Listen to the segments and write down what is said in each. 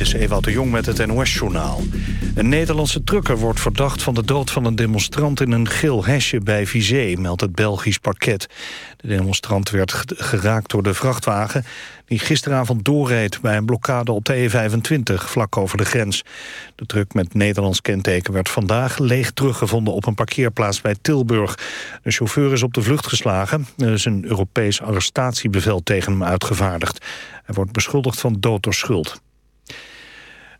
Dit is Ewout de Jong met het NOS-journaal. Een Nederlandse trucker wordt verdacht van de dood van een demonstrant... in een geel hesje bij Vizé, meldt het Belgisch parket. De demonstrant werd geraakt door de vrachtwagen... die gisteravond doorreed bij een blokkade op de E25, vlak over de grens. De truck met Nederlands kenteken werd vandaag leeg teruggevonden... op een parkeerplaats bij Tilburg. De chauffeur is op de vlucht geslagen. Er is een Europees arrestatiebevel tegen hem uitgevaardigd. Hij wordt beschuldigd van dood door schuld.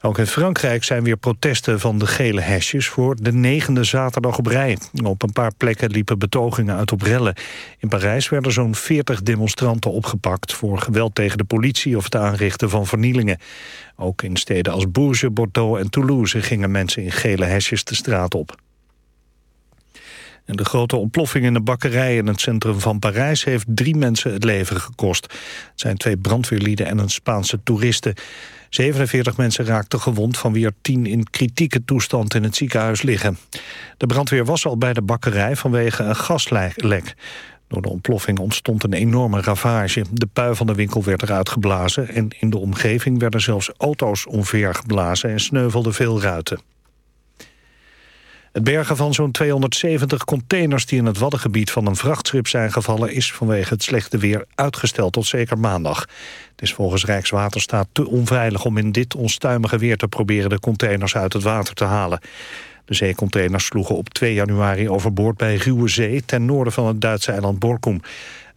Ook in Frankrijk zijn weer protesten van de gele hesjes... voor de negende zaterdag op rij. Op een paar plekken liepen betogingen uit op rellen. In Parijs werden zo'n 40 demonstranten opgepakt... voor geweld tegen de politie of het aanrichten van vernielingen. Ook in steden als Bourges, Bordeaux en Toulouse... gingen mensen in gele hesjes de straat op. En de grote ontploffing in de bakkerij in het centrum van Parijs... heeft drie mensen het leven gekost. Het zijn twee brandweerlieden en een Spaanse toeriste. 47 mensen raakten gewond, van wie er 10 in kritieke toestand in het ziekenhuis liggen. De brandweer was al bij de bakkerij vanwege een gaslek. Door de ontploffing ontstond een enorme ravage. De pui van de winkel werd eruit geblazen... en in de omgeving werden zelfs auto's omvergeblazen... en sneuvelden veel ruiten. Het bergen van zo'n 270 containers die in het Waddengebied van een vrachtschip zijn gevallen... is vanwege het slechte weer uitgesteld tot zeker maandag. Het is volgens Rijkswaterstaat te onveilig om in dit onstuimige weer te proberen... de containers uit het water te halen. De zeecontainers sloegen op 2 januari overboord bij Ruwe Zee... ten noorden van het Duitse eiland Borkum.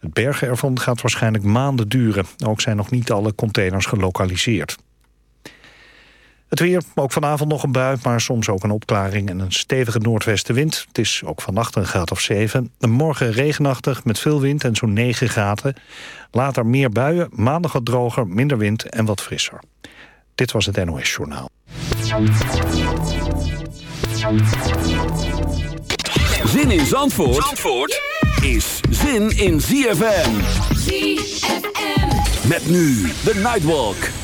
Het bergen ervan gaat waarschijnlijk maanden duren. Ook zijn nog niet alle containers gelokaliseerd. Het weer, ook vanavond nog een bui, maar soms ook een opklaring en een stevige noordwestenwind. Het is ook vannacht een graad of 7. Morgen regenachtig met veel wind en zo'n 9 graden. Later meer buien, maandag wat droger, minder wind en wat frisser. Dit was het NOS Journaal. Zin in Zandvoort, Zandvoort is zin in ZFM. ZFM. Met nu de Nightwalk.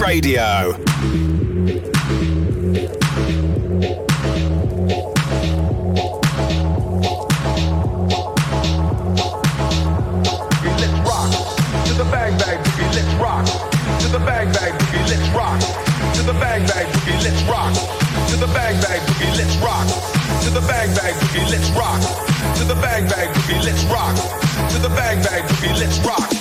radio. let's rock. To the boogie, let's rock. To the boogie, let's rock.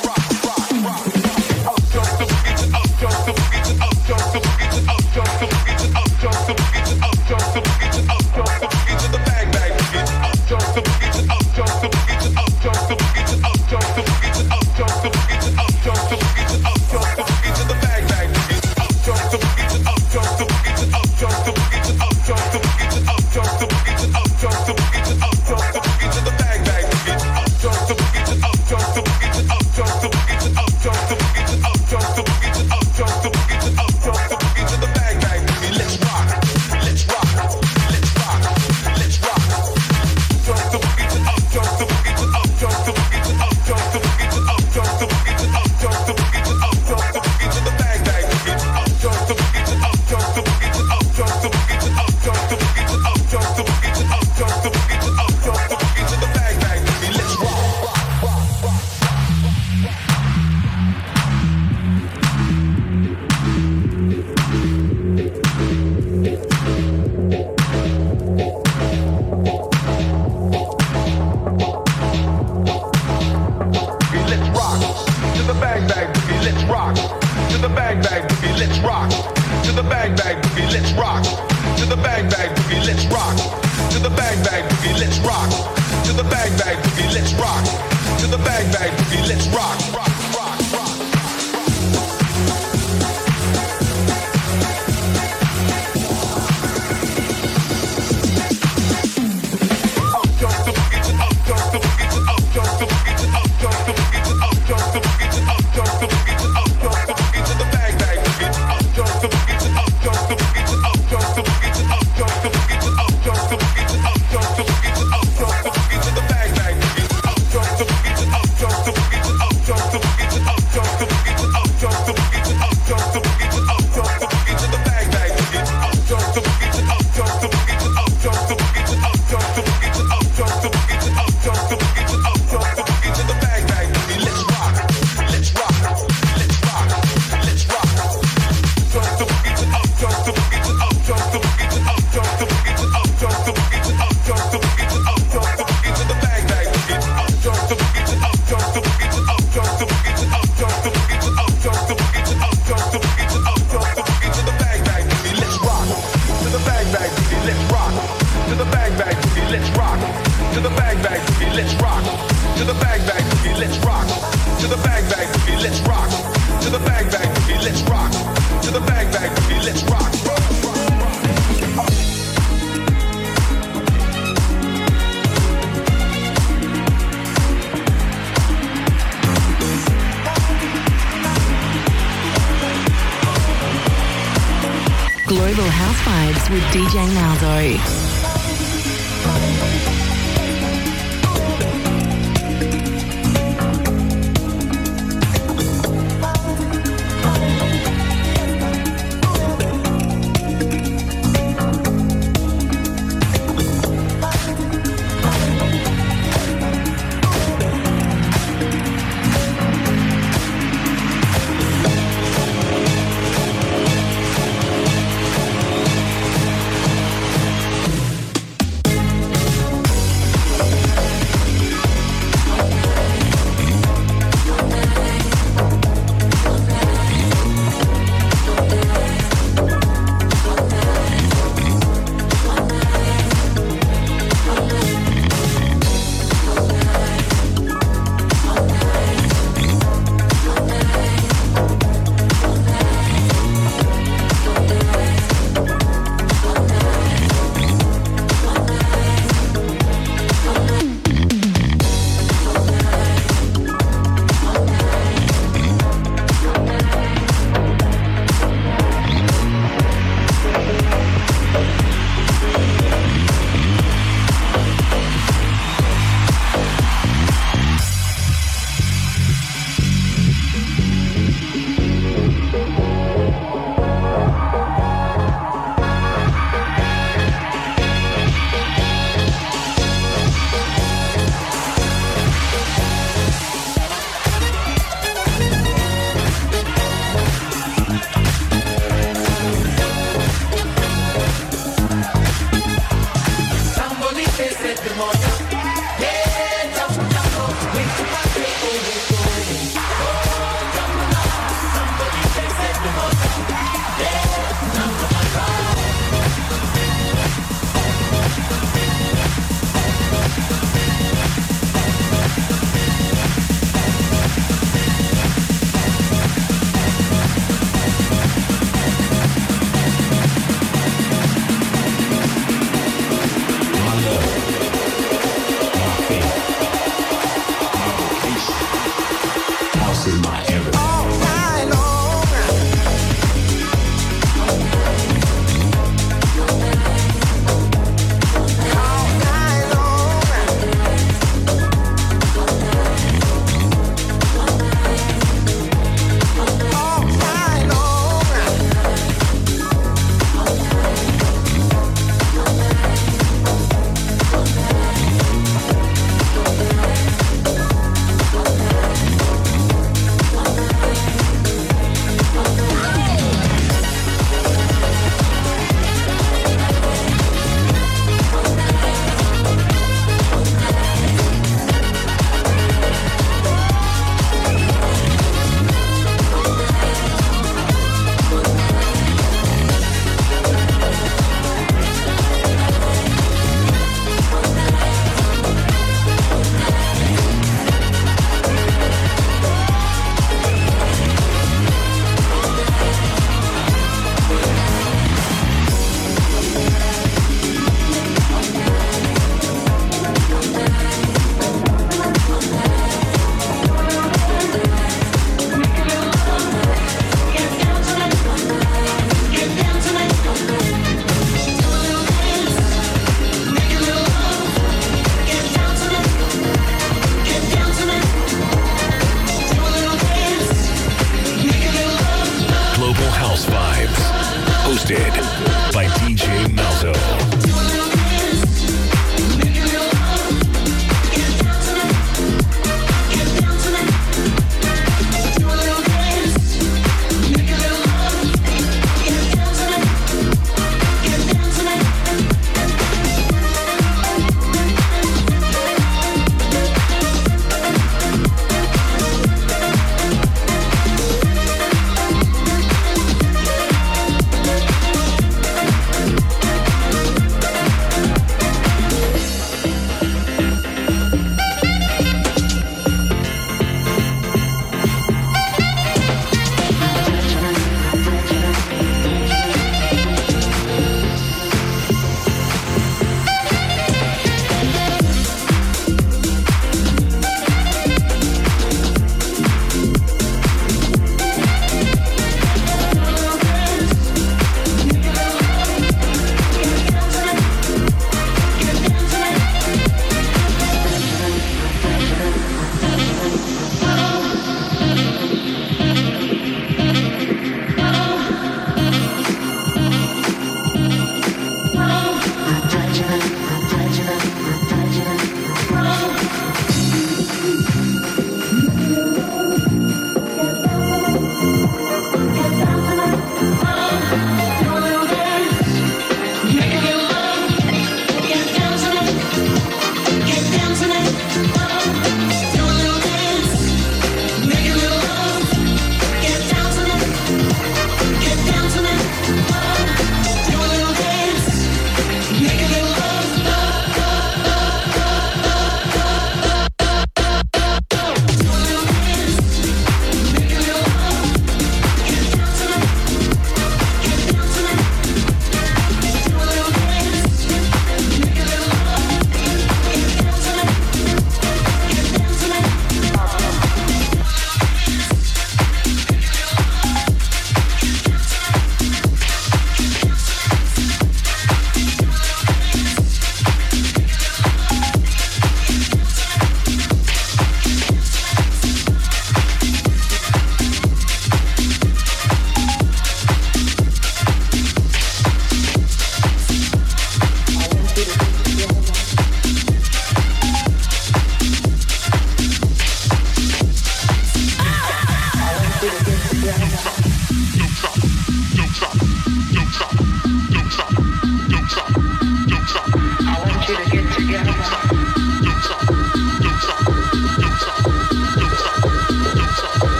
DJ Malzo.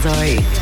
Sorry.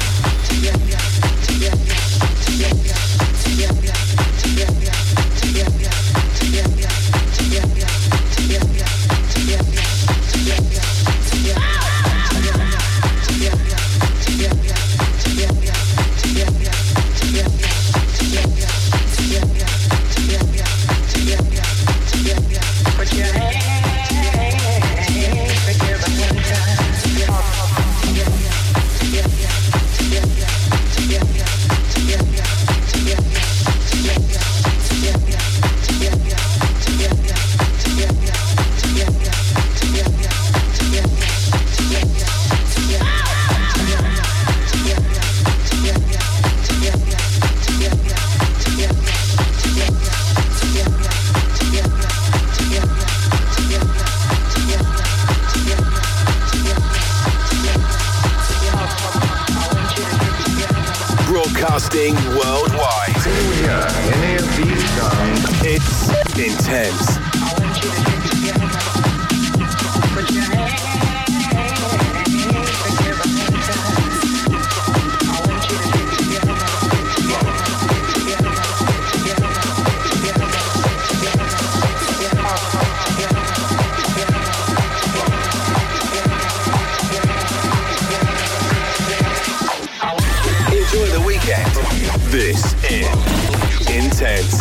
This is Intense.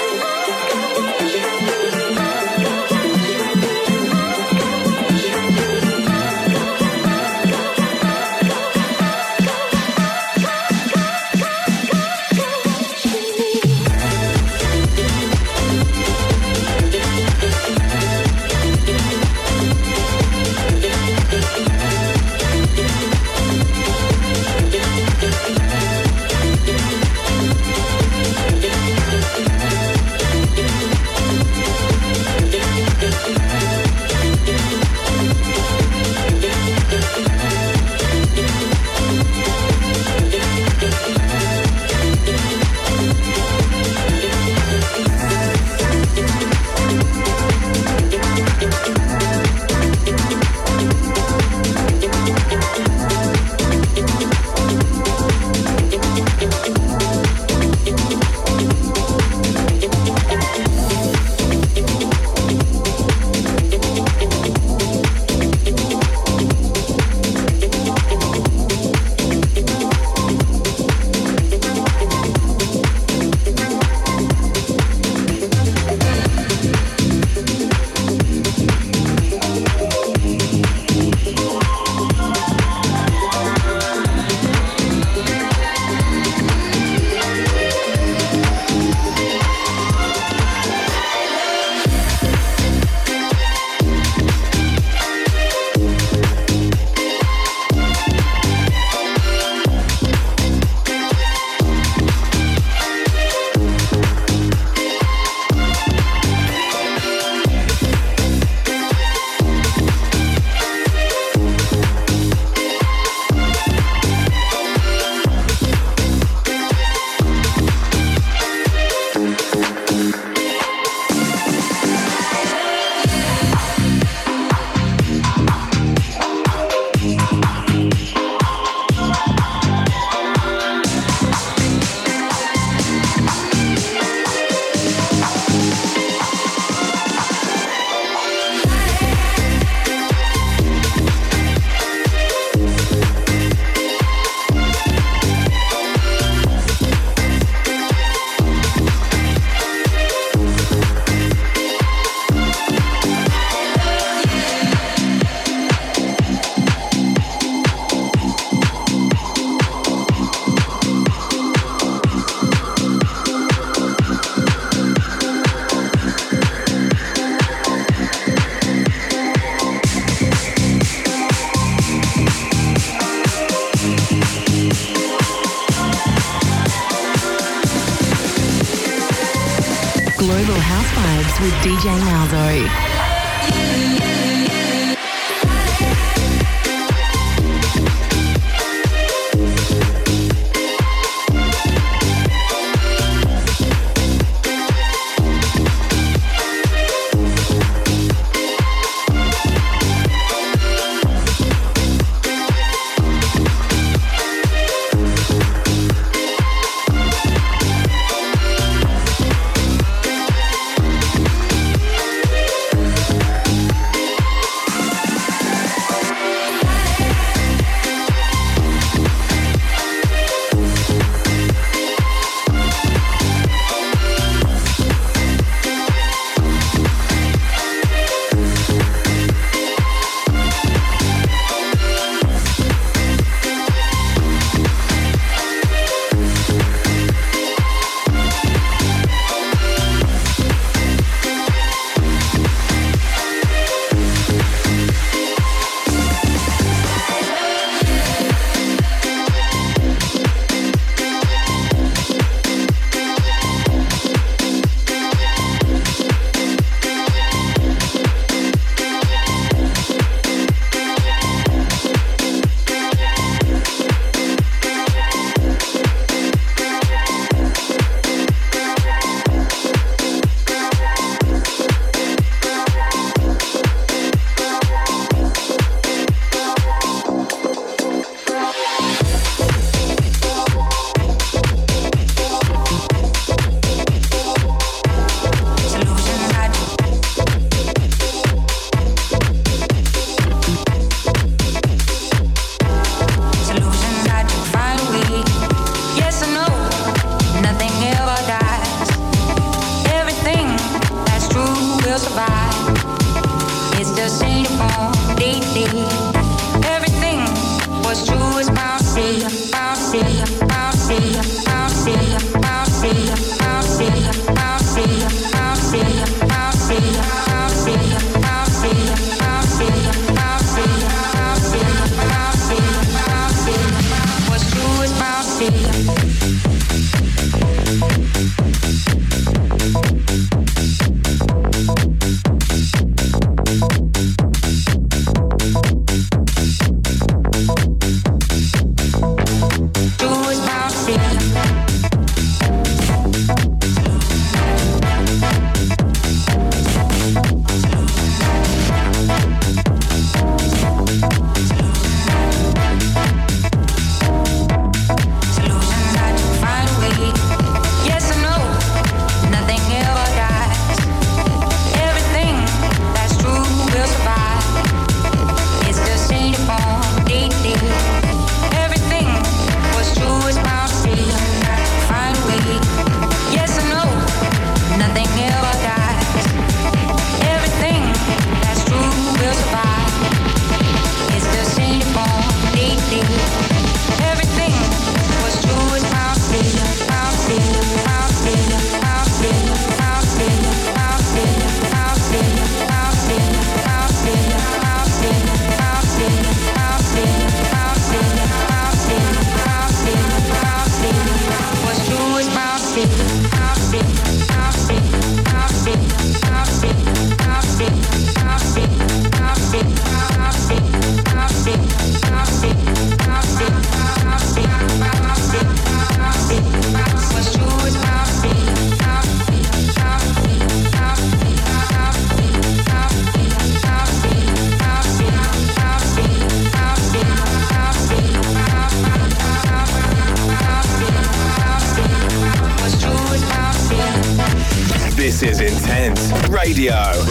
Radio.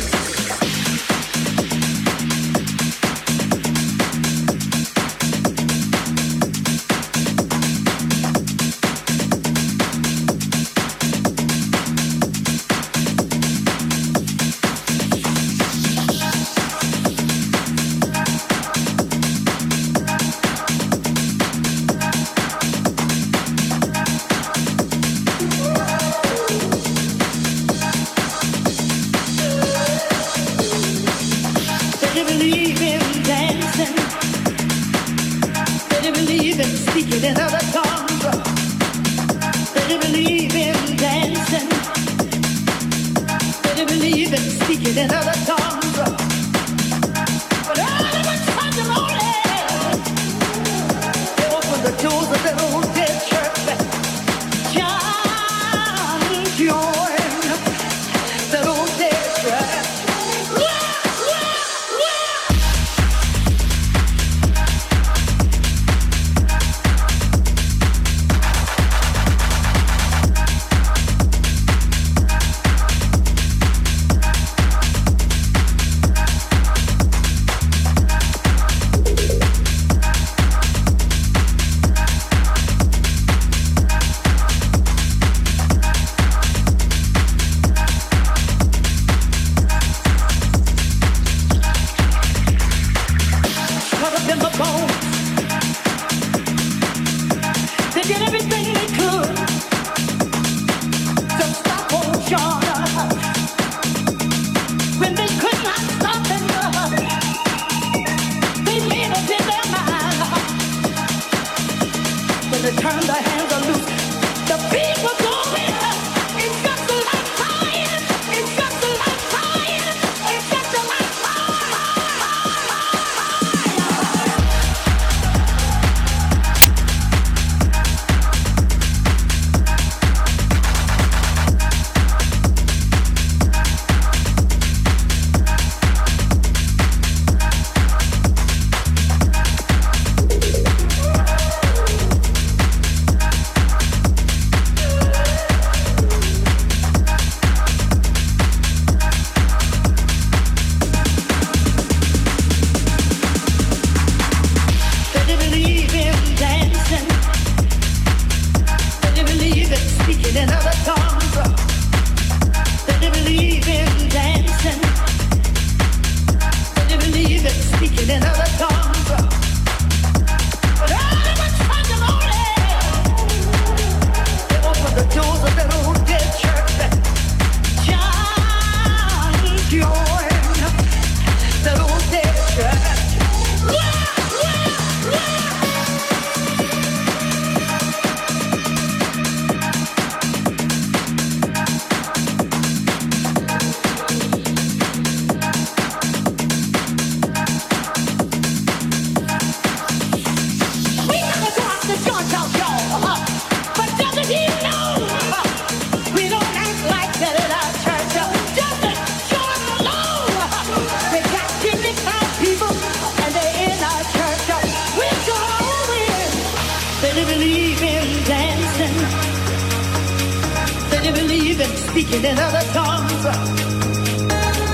speaking in other tongues.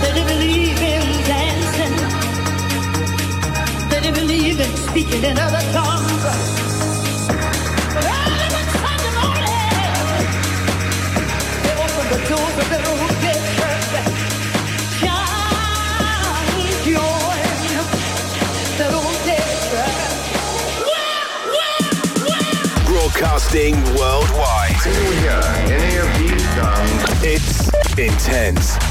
They didn't believe in dancing. They didn't believe in speaking in other tongues. But early on Sunday morning, they opened the doors of their own dead church. John joined their own dead church. Broadcasting worldwide. Here we it's intense.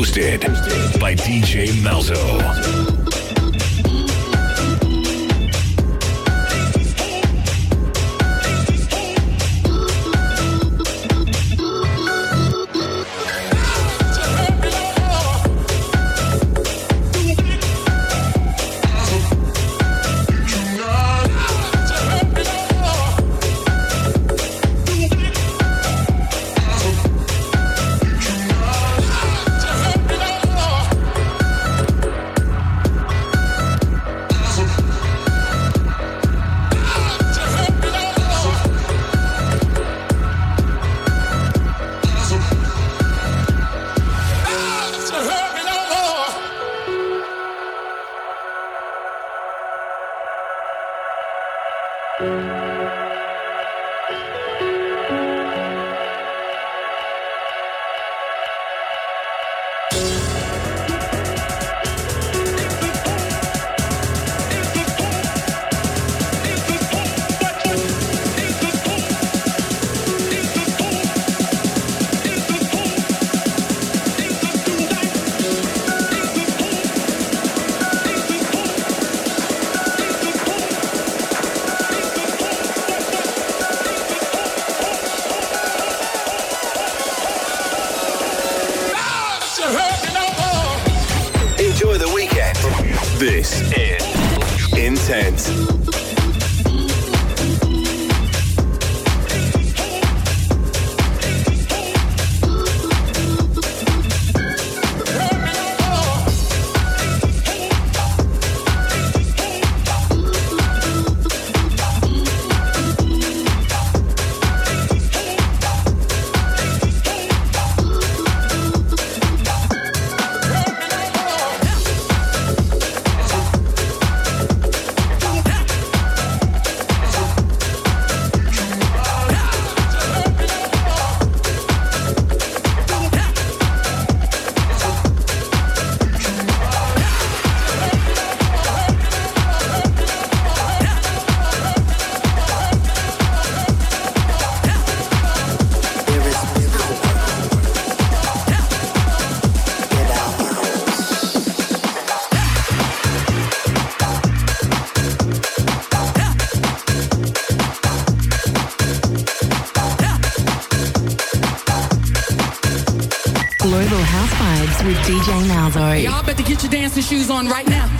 Hosted by DJ Malzo. dancing shoes on right now.